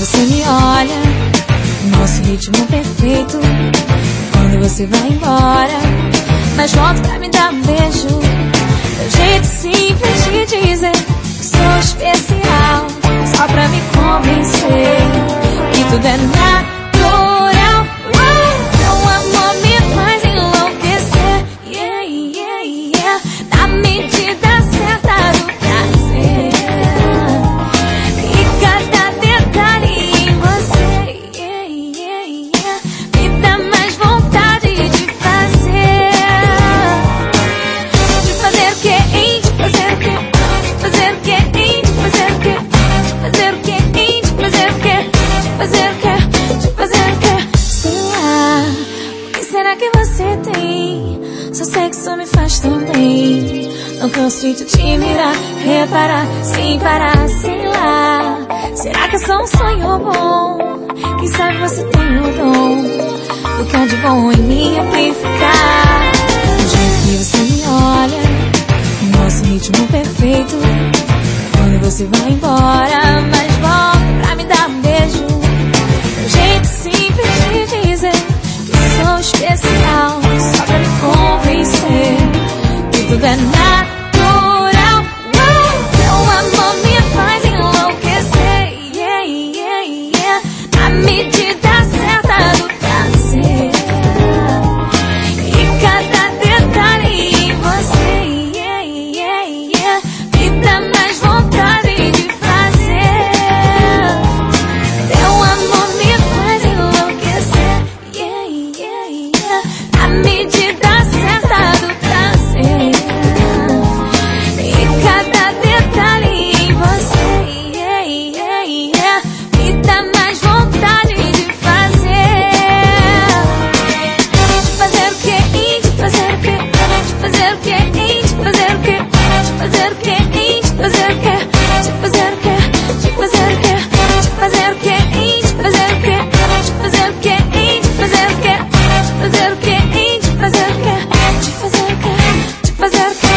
você me olha, nosso ritmo é perfeito. Quando você vai embora, mas volta pra me será que você tem? Seu sexo me faz tão bem. Não canso de te mirar, reparar, sem parar, sei lá. Será que é só um sonho bom? Quem sabe você tem o dom do que há de bom em mim amplificar. O jeito que você me olha, nosso ritmo perfeito. Quando você vai embora, mas fazer o quê? De fazer o quê? De fazer o quê? De fazer o quê? De fazer o quê? De fazer o quê? De fazer o quê? De fazer o quê? De fazer o quê? De fazer o quê? Fazer o quê?